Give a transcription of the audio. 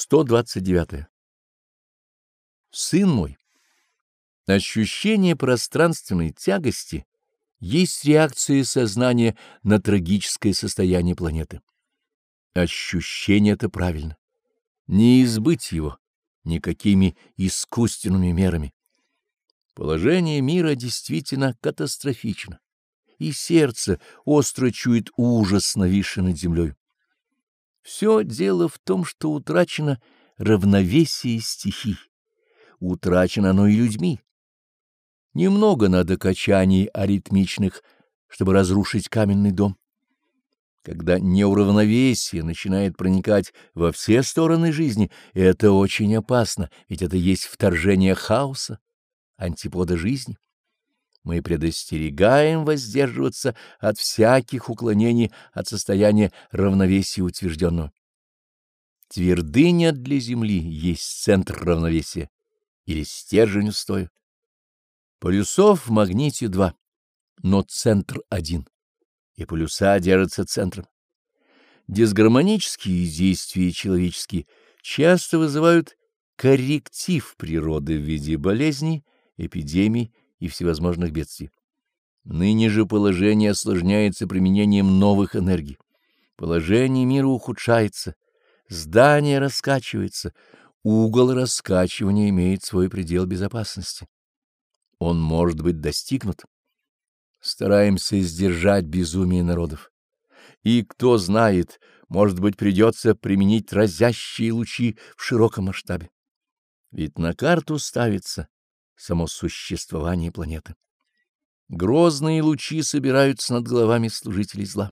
129. Сын мой, ощущение пространственной тягости есть реакция сознания на трагическое состояние планеты. Ощущение это правильно. Не избыть его никакими искусственными мерами. Положение мира действительно катастрофично, и сердце остро чует ужас, нависший над землей. Все дело в том, что утрачено равновесие стихий. Утрачено оно и людьми. Немного надо качаний аритмичных, чтобы разрушить каменный дом. Когда неуравновесие начинает проникать во все стороны жизни, это очень опасно, ведь это есть вторжение хаоса, антипода жизни мы предостерегаем воздерживаться от всяких уклонений от состояния равновесия утвержденного. Твердыня для Земли есть центр равновесия или стержень устоя. Полюсов в магните два, но центр один, и полюса держатся центром. Дисгармонические действия человеческие часто вызывают корректив природы в виде болезней, эпидемий и всевозможных бедствий. Ныне же положение осложняется применением новых энергий. Положение мира ухудшается, здание раскачивается, угол раскачивания имеет свой предел безопасности. Он может быть достигнут. Стараемся сдержать безумие народов. И кто знает, может быть, придется применить разящие лучи в широком масштабе. Ведь на карту ставится само существование планеты. Грозные лучи собираются над головами служителей зла.